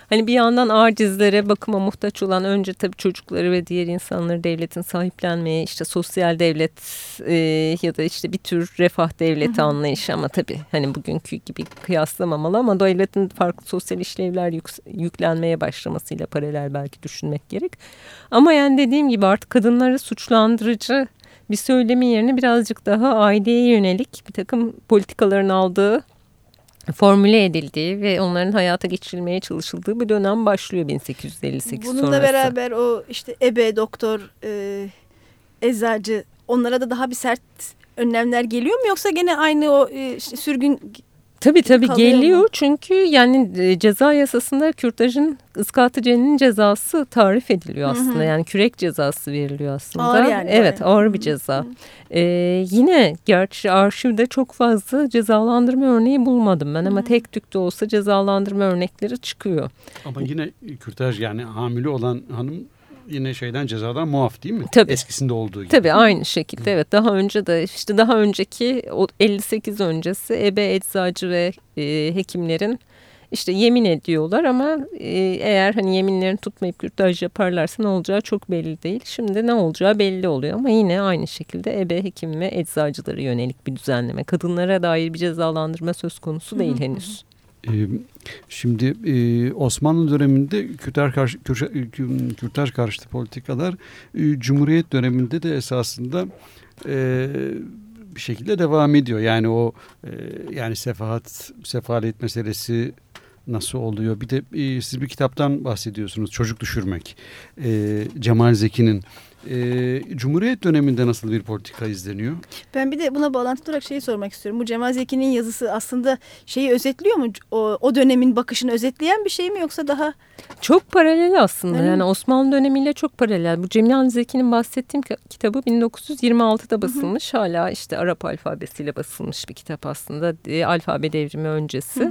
Hani bir yandan acizlere bakıma muhtaç olan önce tabii çocukları ve diğer insanları devletin sahiplenmeye işte sosyal devlet e, ya da işte bir tür refah devleti anlayışı ama tabii hani bugünkü gibi kıyaslamamalı ama devletin farklı sosyal işlevler yük, yüklenmeye başlamasıyla paralel belki düşünmek gerek. Ama yani dediğim gibi artık kadınları suçlandırıcı bir söylemin yerine birazcık daha aileye yönelik bir takım politikaların aldığı formüle edildiği ve onların hayata geçirilmeye çalışıldığı bir dönem başlıyor 1858 Bununla sonrası. beraber o işte ebe, doktor, e, eczacı onlara da daha bir sert önlemler geliyor mu yoksa gene aynı o e, sürgün Tabii tabii Kalıyor geliyor mu? çünkü yani e, ceza yasasında kürtajın ıskatı ceninin cezası tarif ediliyor Hı hı. aslında. Yani kürek cezası veriliyor aslında. Ağır yani, Evet bayağı. ağır bir ceza. Ee, yine gerçi arşivde çok fazla cezalandırma örneği bulmadım ben ama tek tük de olsa cezalandırma örnekleri çıkıyor. Ama yine kürtaj yani hamile olan hanım yine şeyden cezadan muaf değil mi? Tabii. Eskisinde olduğu gibi. Tabii aynı şekilde evet daha önce de işte daha önceki o 58 öncesi ebe eczacı ve e, hekimlerin işte yemin ediyorlar ama e, eğer hani yeminlerini tutmayıp kürtaj yaparlarsa ne olacağı çok belli değil. Şimdi ne olacağı belli oluyor ama yine aynı şekilde ebe hekim ve eczacılara yönelik bir düzenleme. Kadınlara dair bir cezalandırma söz konusu değil henüz. Ee, Şimdi e, Osmanlı döneminde Kürtaj karşı Kürtaj karşıtı politikalar e, Cumhuriyet döneminde de esasında e, bir şekilde devam ediyor. Yani o yani sefahat sefalet meselesi nasıl oluyor? Bir de siz bir kitaptan bahsediyorsunuz. Çocuk düşürmek. Cemal Zeki'nin e, Cumhuriyet döneminde nasıl bir politika izleniyor? Ben bir de buna bağlantılı olarak şeyi sormak istiyorum. Bu Cemal Zeki'nin yazısı aslında şeyi özetliyor mu? O, o dönemin bakışını özetleyen bir şey mi yoksa daha Çok paralel aslında Öyle mi? yani Osmanlı dönemiyle çok paralel. Bu Cemil Zeki'nin bahsettiğim ki- kitabı 1926'da basılmış. Hala işte Arap alfabesiyle basılmış bir kitap aslında. E, alfabe devrimi öncesi.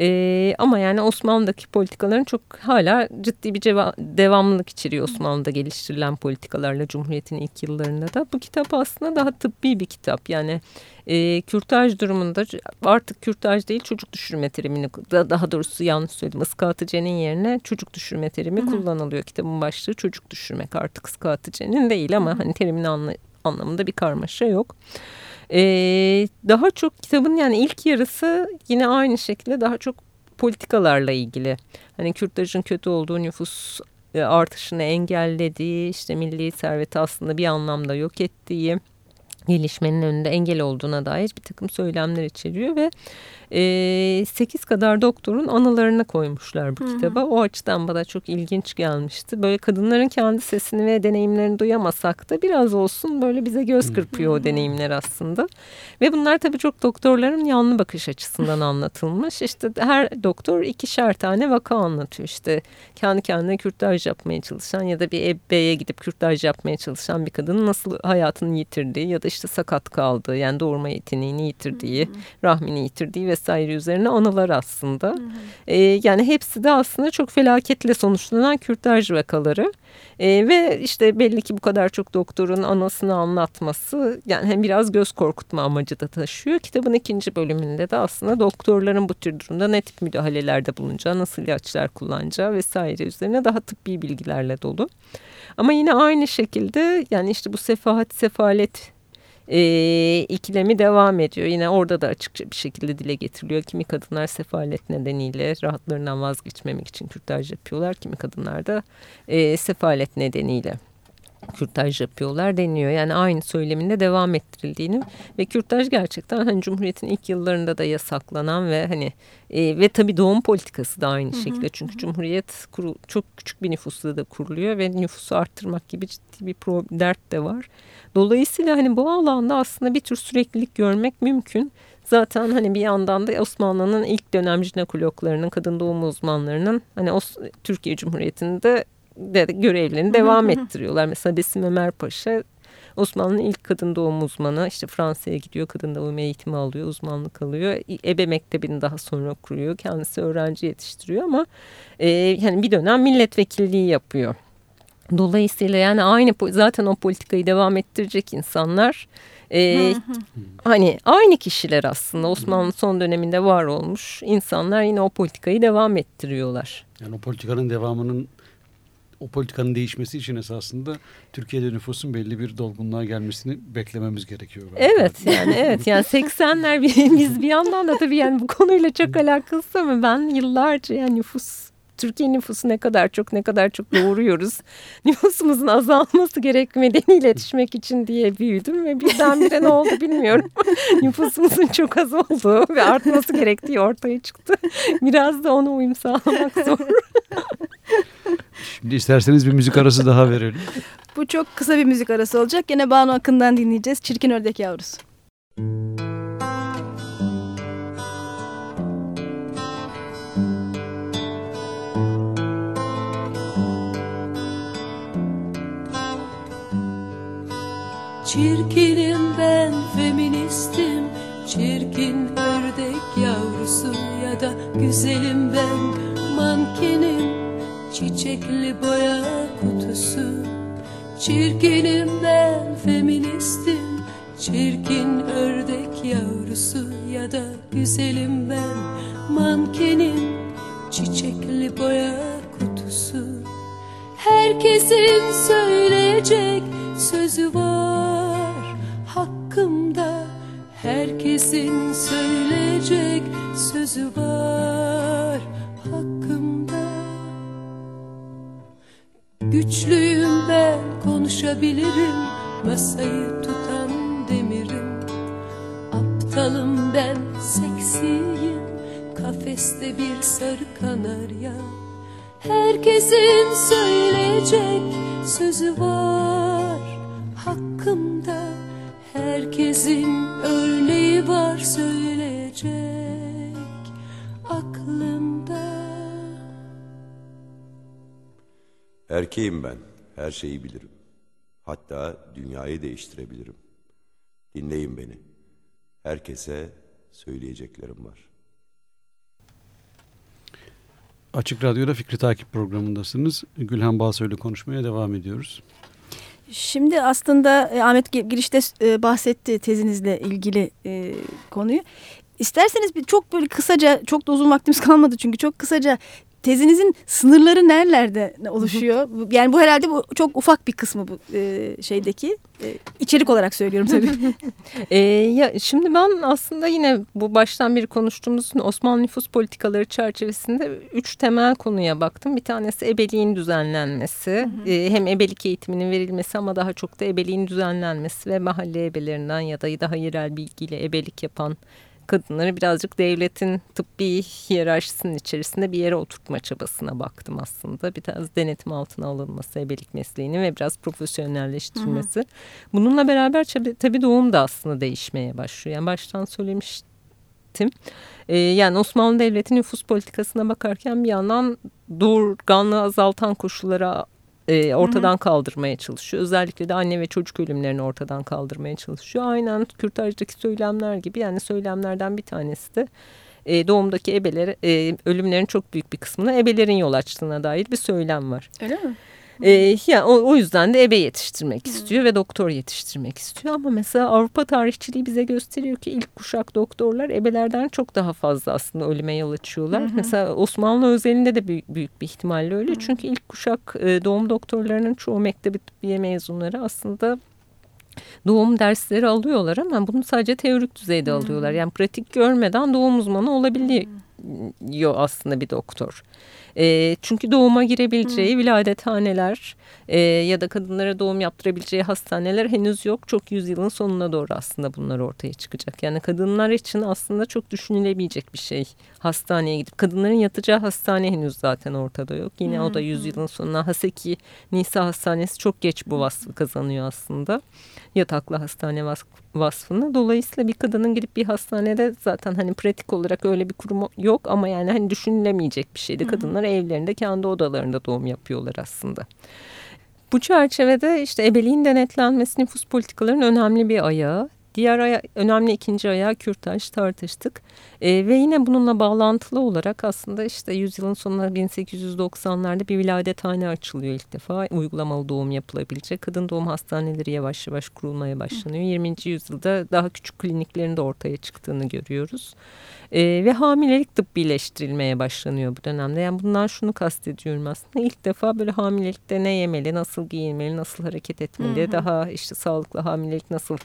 E, ama yani Osmanlı'daki politikaların çok hala ciddi bir ceva- devamlılık içeriyor Osmanlı'da geliştirilen politikalarla Cumhuriyet'in ilk yıllarında da. Bu kitap aslında daha tıbbi bir kitap. Yani e, kürtaj durumunda artık kürtaj değil çocuk düşürme terimini da- daha doğrusu yanlış söyledim ıskatıcenin yerine çocuk düşürme terimi kullanılıyor. Kitabın başlığı çocuk düşürmek artık ıskatıcenin değil ama hani terimin anla- anlamında bir karmaşa yok. Ee, daha çok kitabın yani ilk yarısı yine aynı şekilde daha çok politikalarla ilgili. Hani kürtajın kötü olduğu nüfus artışını engellediği, işte milli serveti aslında bir anlamda yok ettiği, gelişmenin önünde engel olduğuna dair bir takım söylemler içeriyor ve e, 8 kadar doktorun anılarını koymuşlar bu kitaba. O açıdan bana çok ilginç gelmişti. Böyle kadınların kendi sesini ve deneyimlerini duyamasak da biraz olsun böyle bize göz kırpıyor o deneyimler aslında. Ve bunlar tabii çok doktorların yanlı bakış açısından anlatılmış. İşte her doktor ikişer tane vaka anlatıyor. İşte kendi kendine kürtaj yapmaya çalışan ya da bir ebbeye gidip kürtaj yapmaya çalışan bir kadının nasıl hayatını yitirdiği ya da işte sakat kaldığı yani doğurma yeteneğini yitirdiği, rahmini yitirdiği vesaire üzerine anılar aslında. Ee, yani hepsi de aslında çok felaketle sonuçlanan kürtaj vakaları. Ee, ve işte belli ki bu kadar çok doktorun anasını anlatması yani hem biraz göz korkutma amacı da taşıyor. Kitabın ikinci bölümünde de aslında doktorların bu tür durumda ne tip müdahalelerde bulunacağı, nasıl ilaçlar kullanacağı vesaire üzerine daha tıbbi bilgilerle dolu. Ama yine aynı şekilde yani işte bu sefahat, sefalet e, ikilemi devam ediyor. Yine orada da açıkça bir şekilde dile getiriliyor. Kimi kadınlar sefalet nedeniyle rahatlarından vazgeçmemek için kürtaj yapıyorlar. Kimi kadınlar da e, sefalet nedeniyle kürtaj yapıyorlar deniyor. Yani aynı söyleminde devam ettirildiğini ve kürtaj gerçekten hani Cumhuriyet'in ilk yıllarında da yasaklanan ve hani e, ve tabii doğum politikası da aynı şekilde. Çünkü Cumhuriyet kurul, çok küçük bir nüfusla da kuruluyor ve nüfusu arttırmak gibi ciddi bir pro, dert de var. Dolayısıyla hani bu alanda aslında bir tür süreklilik görmek mümkün. Zaten hani bir yandan da Osmanlı'nın ilk dönem jinekologlarının, kadın doğum uzmanlarının hani Os Türkiye Cumhuriyeti'nde de görevlerini devam ettiriyorlar. Mesela Besim Ömer Paşa Osmanlı'nın ilk kadın doğum uzmanı işte Fransa'ya gidiyor kadın doğum eğitimi alıyor uzmanlık alıyor ebe mektebini daha sonra kuruyor kendisi öğrenci yetiştiriyor ama e, yani bir dönem milletvekilliği yapıyor. Dolayısıyla yani aynı zaten o politikayı devam ettirecek insanlar e, hani aynı kişiler aslında Osmanlı son döneminde var olmuş insanlar yine o politikayı devam ettiriyorlar. Yani o politikanın devamının o politikanın değişmesi için esasında Türkiye'de nüfusun belli bir dolgunluğa gelmesini beklememiz gerekiyor. Evet yani evet yani 80'ler <laughs> biz bir yandan da tabii yani bu konuyla çok alakası ama ben yıllarca yani nüfus Türkiye nüfusu ne kadar çok ne kadar çok doğuruyoruz. <laughs> Nüfusumuzun azalması gerekmediğini iletişmek için diye büyüdüm ve birdenbire ne oldu bilmiyorum. <laughs> Nüfusumuzun çok az olduğu ve artması gerektiği ortaya çıktı. Biraz da ona uyum sağlamak zor. Şimdi isterseniz bir müzik arası daha verelim. <laughs> Bu çok kısa bir müzik arası olacak. Yine Banu Akın'dan dinleyeceğiz. Çirkin Ördek Yavrusu. Çirkinim ben feministim Çirkin ördek yavrusu ya da güzelim ben mankenim Çiçekli boya kutusu. Çirkinim ben feministim Çirkin ördek yavrusu ya da güzelim ben. Mankenim Çiçekli boya kutusu. Herkesin söyleyecek sözü var. Hakkımda Herkesin söyleyecek sözü var. Hakkımda Güçlüyüm ben konuşabilirim Masayı tutan demirim. Aptalım ben seksiyim Kafeste bir sarı kanarya. Herkesin söyleyecek sözü var hakkımda Herkesin örneği var söyleyecek aklımda Erkeğim ben, her şeyi bilirim. Hatta dünyayı değiştirebilirim. Dinleyin beni. Herkese söyleyeceklerim var. Açık Radyo'da Fikri Takip programındasınız. Gülhan Balsoy ile konuşmaya devam ediyoruz. Şimdi aslında e, Ahmet gi- girişte e, bahsetti tezinizle ilgili e, konuyu. İsterseniz bir çok böyle kısaca, çok da uzun vaktimiz <laughs> kalmadı çünkü çok kısaca tezinizin sınırları nerelerde oluşuyor? Yani bu herhalde bu çok ufak bir kısmı bu e, şeydeki. E, içerik olarak söylüyorum tabii. Ee, <laughs> ya şimdi ben aslında yine bu baştan beri konuştuğumuz Osmanlı nüfus politikaları çerçevesinde üç temel konuya baktım. Bir tanesi ebeliğin düzenlenmesi, Ee, hem ebelik eğitiminin verilmesi ama daha çok da ebeliğin düzenlenmesi ve mahalle ebelerinden ya da daha yerel bilgiyle ebelik yapan kadınları birazcık devletin tıbbi hiyerarşisinin içerisinde bir yere oturtma çabasına baktım aslında. Biraz denetim altına alınması ebelik mesleğini ve biraz profesyonelleştirilmesi. Bununla beraber tabii doğum da aslında değişmeye başlıyor. Yani baştan söylemiştim. Ee, yani Osmanlı Devleti nüfus politikasına bakarken bir yandan doğurganlığı azaltan koşullara e, ortadan kaldırmaya çalışıyor. Özellikle de anne ve çocuk ölümlerini ortadan kaldırmaya çalışıyor. Aynen kürtajdaki söylemler gibi yani söylemlerden bir tanesi de e, doğumdaki ebeler e, ölümlerin çok büyük bir kısmını ebelerin yol açtığına dair bir söylem var. Öyle mi? E, yani o, o yüzden de ebe yetiştirmek istiyor ve doktor yetiştirmek istiyor. Ama mesela Avrupa tarihçiliği bize gösteriyor ki ilk kuşak doktorlar ebelerden çok daha fazla aslında ölüme yol açıyorlar. Mesela Osmanlı özelinde de büyük, büyük bir ihtimalle öyle. Çünkü ilk kuşak e, doğum doktorlarının çoğu mektebi tıbbiye mezunları aslında doğum dersleri alıyorlar ama bunu sadece teorik düzeyde alıyorlar. Yani pratik görmeden doğum uzmanı olabiliyor aslında bir doktor. E, çünkü doğuma girebileceği viladethaneler e, ya da kadınlara doğum yaptırabileceği hastaneler henüz yok. Çok yüzyılın sonuna doğru aslında bunlar ortaya çıkacak. Yani kadınlar için aslında çok düşünülebilecek bir şey hastaneye gidip. Kadınların yatacağı hastane henüz zaten ortada yok. Yine o da yüzyılın sonuna Haseki Nisa Hastanesi çok geç bu vasfı kazanıyor aslında. Yataklı hastane vas vasfını. Dolayısıyla bir kadının gidip bir hastanede zaten hani pratik olarak öyle bir kurum yok ama yani hani düşünülemeyecek bir şeydi. Kadınlar evlerinde kendi odalarında doğum yapıyorlar aslında. Bu çerçevede işte ebeliğin denetlenmesi nüfus politikalarının önemli bir ayağı. Diğer aya, önemli ikinci ayağı kürtaj tartıştık. Ee, ve yine bununla bağlantılı olarak aslında işte yüzyılın sonunda 1890'larda bir viladethane açılıyor ilk defa. Uygulamalı doğum yapılabilecek. Kadın doğum hastaneleri yavaş yavaş kurulmaya başlanıyor. 20. yüzyılda daha küçük kliniklerin de ortaya çıktığını görüyoruz. Ee, ve hamilelik tıbbileştirilmeye başlanıyor bu dönemde. Yani bundan şunu kastediyorum aslında. İlk defa böyle hamilelikte ne yemeli, nasıl giyinmeli, nasıl hareket etmeli, daha işte sağlıklı hamilelik nasıl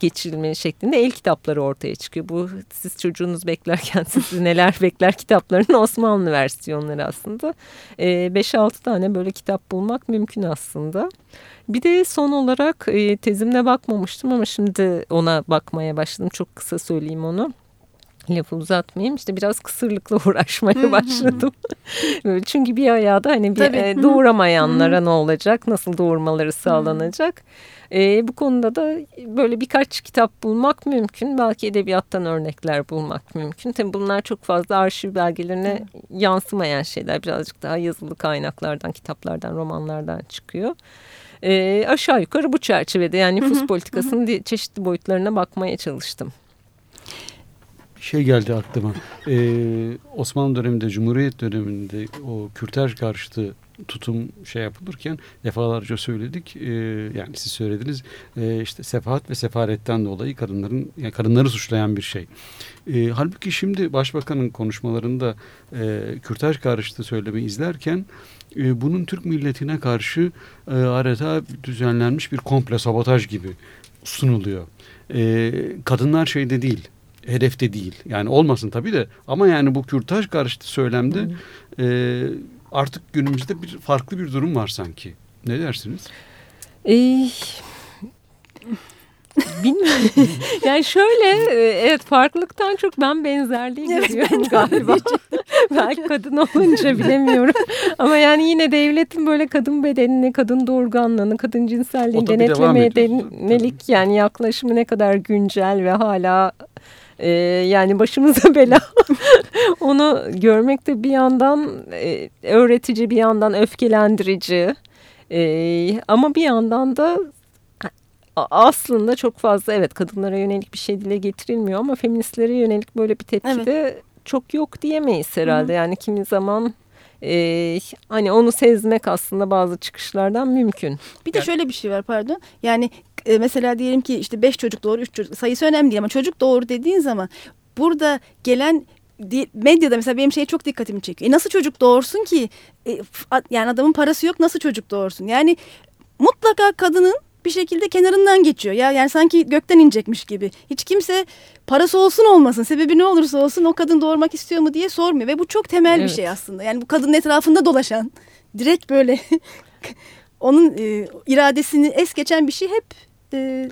geçirilmeli şeklinde el kitapları ortaya çıkıyor. Bu siz çocuğunuz beklerken <laughs> sizi neler bekler kitaplarının Osmanlı versiyonları aslında. 5-6 tane böyle kitap bulmak mümkün aslında. Bir de son olarak e, tezimde bakmamıştım ama şimdi ona bakmaya başladım. Çok kısa söyleyeyim onu <laughs> lafı uzatmayayım işte biraz kısırlıkla <laughs> uğraşmaya başladım. <laughs> Çünkü bir ayağı da hani bir Tabii. e, doğuramayanlara ne olacak, nasıl doğurmaları sağlanacak. E, bu konuda da böyle birkaç kitap bulmak mümkün. Belki edebiyattan örnekler bulmak mümkün. Tabii bunlar çok fazla arşiv belgelerine yansımayan şeyler. Birazcık daha yazılı kaynaklardan, kitaplardan, romanlardan çıkıyor. E, aşağı yukarı bu çerçevede yani nüfus politikasının çeşitli boyutlarına bakmaya çalıştım şey geldi aklıma. Ee, Osmanlı döneminde, Cumhuriyet döneminde o kürtaj karşıtı tutum şey yapılırken defalarca söyledik. Ee, yani siz söylediniz e, işte sefahat ve sefaretten dolayı kadınların yani kadınları suçlayan bir şey. Ee, halbuki şimdi başbakanın konuşmalarında e, kürtaj karşıtı söylemi izlerken e, bunun Türk milletine karşı e, adeta düzenlenmiş bir komple sabotaj gibi sunuluyor. E, kadınlar şeyde değil hedefte değil. Yani olmasın tabii de ama yani bu kürtaj karşıtı söylemde e, artık günümüzde bir farklı bir durum var sanki. Ne dersiniz? Ee, Bilmiyorum. yani şöyle e, evet farklılıktan çok ben benzerliği evet, görüyorum galiba. <laughs> Belki kadın olunca bilemiyorum. Ama yani yine devletin böyle kadın bedenini, kadın doğurganlığını, kadın cinselliğini denetlemeye denelik yani yaklaşımı ne kadar güncel ve hala e, yani başımıza <laughs> bela. Onu görmek de bir yandan e, öğretici, bir yandan öfkelendirici. E, ama bir yandan da aslında çok fazla evet kadınlara yönelik bir şey dile getirilmiyor ama feministlere yönelik böyle bir tepki de evet. çok yok diyemeyiz herhalde. Hı -hı. Yani kimi zaman e, hani onu sezmek aslında bazı çıkışlardan mümkün. Bir de yani, şöyle bir şey var pardon. Yani e, mesela diyelim ki işte beş çocuk doğru, üç çocuk sayısı önemli değil ama çocuk doğru dediğin zaman burada gelen medyada mesela benim şey çok dikkatimi çekiyor. E nasıl çocuk doğursun ki? E, yani adamın parası yok nasıl çocuk doğursun? Yani mutlaka kadının bir şekilde kenarından geçiyor. Ya yani sanki gökten inecekmiş gibi. Hiç kimse parası olsun olmasın, sebebi ne olursa olsun o kadın doğurmak istiyor mu diye sormuyor ve bu çok temel evet. bir şey aslında. Yani bu kadının etrafında dolaşan, direkt böyle <laughs> onun e, iradesini es geçen bir şey hep e,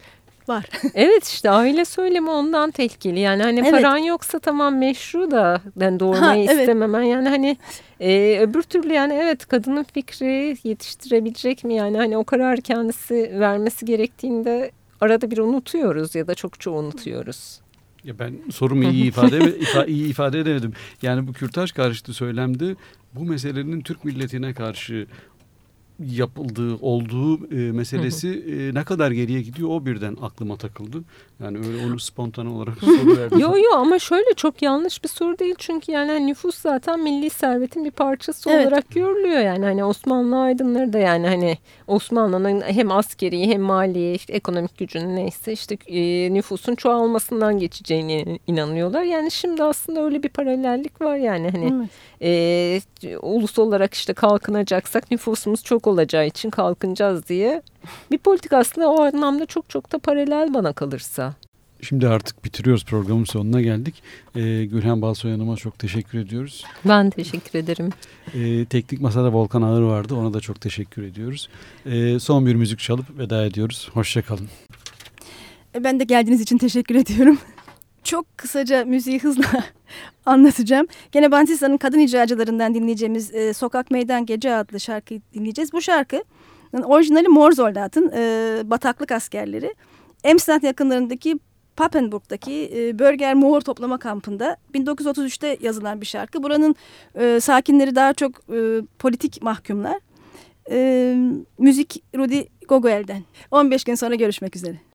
var. <laughs> evet işte aile söylemi ondan tehlikeli. Yani hani evet. paran yoksa tamam meşru da yani doğurmayı ha, evet. istememen. Yani hani e, öbür türlü yani evet kadının fikri yetiştirebilecek mi? Yani hani o karar kendisi vermesi gerektiğinde arada bir unutuyoruz ya da çok çoğu unutuyoruz. Ya ben sorumu iyi ifade <laughs> iyi ifade edemedim. Yani bu kürtaj karşıtı söylemde bu meselenin Türk milletine karşı yapıldığı olduğu e, meselesi e, ne kadar geriye gidiyor o birden aklıma takıldı. Yani öyle onu spontane olarak soru verdim. Yo yo ama şöyle çok yanlış bir soru değil çünkü yani hani nüfus zaten milli servetin bir parçası evet. olarak görülüyor yani hani Osmanlı aydınları da yani hani Osmanlı'nın hem askeri hem mali işte ekonomik gücünün neyse işte e, nüfusun çoğalmasından geçeceğine inanıyorlar. Yani şimdi aslında öyle bir paralellik var yani hani e, ulus olarak işte kalkınacaksak nüfusumuz çok olacağı için kalkınacağız diye bir politik aslında o anlamda çok çok da paralel bana kalırsa. Şimdi artık bitiriyoruz programın sonuna geldik. Ee, Gülhan Balsoy Hanım'a çok teşekkür ediyoruz. Ben teşekkür ederim. Ee, teknik Masada Volkan Ağır vardı. Ona da çok teşekkür ediyoruz. Ee, son bir müzik çalıp veda ediyoruz. Hoşçakalın. E, ben de geldiğiniz için teşekkür ediyorum. <laughs> Çok kısaca müziği hızla <laughs> anlatacağım. Gene Bantisa'nın kadın icracılarından dinleyeceğimiz e, Sokak Meydan Gece adlı şarkıyı dinleyeceğiz. Bu şarkı orijinali Morzoldat'ın e, bataklık askerleri. Emsland yakınlarındaki Papenburg'daki e, Börger Moor toplama kampında 1933'te yazılan bir şarkı. Buranın e, sakinleri daha çok e, politik mahkumlar. E, müzik Rudi Gogoel'den. 15 gün sonra görüşmek üzere.